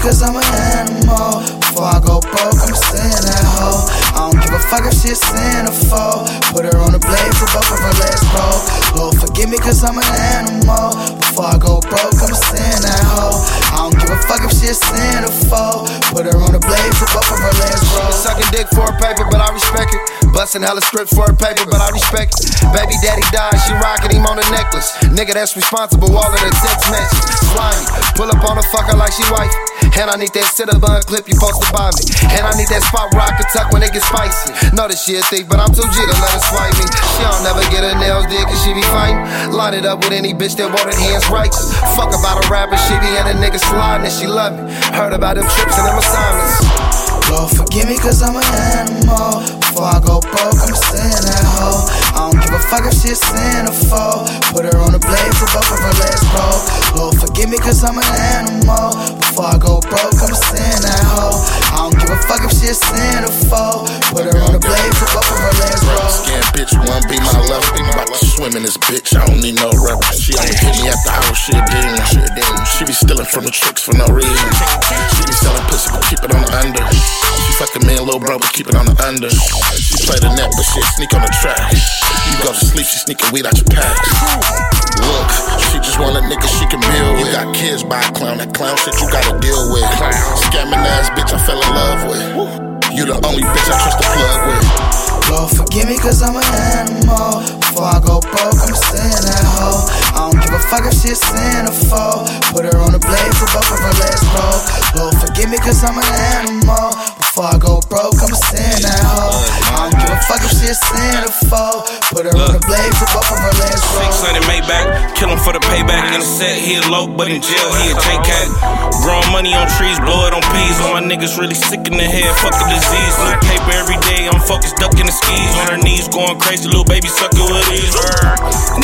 cause I'm an animal. Before I go broke, I'ma stand that hoe. I don't give a fuck if she a centerfold. Put her on the blade for both of her legs broke. Lord, forgive me cause I'm an animal. Before I go broke, I'ma that hoe. I don't give a fuck if she a centerfold. Put her on the blade for both of her legs broke. Sucking dick for a paper, but I respect it. Busting hella scripts for a paper, but I respect it. Baby daddy died, she rockin' him on a necklace. Nigga that's responsible, all of the text messages. Slimy, pull up on a fucker like she wife. And I need that cinnamon bun clip you supposed to buy me. And I need that spot where I can tuck when it gets spicy. Know that she a thief, but I'm too G to let her swipe me. She don't never get her nails did cause she be fighting. Line it up with any bitch that want her hands right. Fuck about a rapper, she be in a nigga sliding and she love me. Heard about them trips and them assignments. Lord, forgive me cause I'm an animal. On the blade for both of her legs broke. Lord, forgive me cause I'm an animal. Before I go broke, I'ma stand that hoe. I don't give a fuck if she a centerfold. Put her on the blade for both of her legs broke. Scan bitch, one be my left. About to swim in this bitch, I don't need no rubber. She only hit me the house, she a demon. She. Be stealing from the tricks for no reason. She be selling pussy, keep it on the under. Fucking me and little bro, but keep it on the under. She play the net, but she sneak on the track. You go to sleep, she sneaking weed out your packs. Look, she just want a nigga she can build with. You got kids by a clown, that clown shit you gotta deal with. Scamming ass bitch I fell in love with. You the only bitch I trust to plug with. Lord, forgive me cause I'm an animal. Before I go broke, I'ma stand that hoe. I don't give a fuck if she a centerfold. Put her on the blade for both of her legs broke. Lord, forgive me cause I'm an animal. Before I go broke, I'ma stand that hoe. I don't give a fuck if she a centerfold. Put her on the blade for both of her legs broke. 600 Maybach, kill him for the payback. In the set, he a low, but in jail, he a J-Cat. Growing money on trees, blow it on peas. All my niggas really sick in the head, fuck the disease. Look paper every day, I'm focused, ducking the skis. On her knees, going crazy, little baby sucking with these.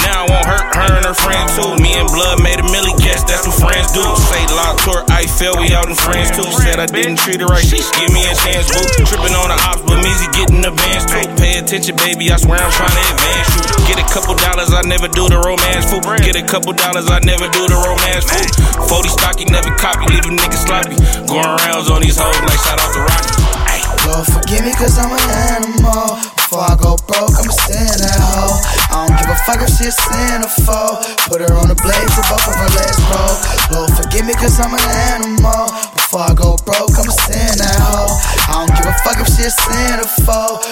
Now I won't hurt her and her friend too. Me and Blood made a fell, we out in friends too. Said I didn't treat her right, give me a chance, boo. Tripping on the ops, but Meezy getting the bands too. Pay attention, baby, I swear I'm trying to advance you. Get a couple dollars, I never do the romance fool. Get a couple dollars, I never do the romance fool. 40 stocky, never copy, leave a nigga sloppy. Going rounds on these hoes like shout out to Rocky. Lord, forgive me cause I'm an animal. Before I go broke, I'ma stand fuck if she a centerfold. Put her on the blade for both of her legs broke. Lord, forgive me cause I'm an animal. Before I go broke, I'ma stand that hoe. I don't give a fuck if she a centerfold.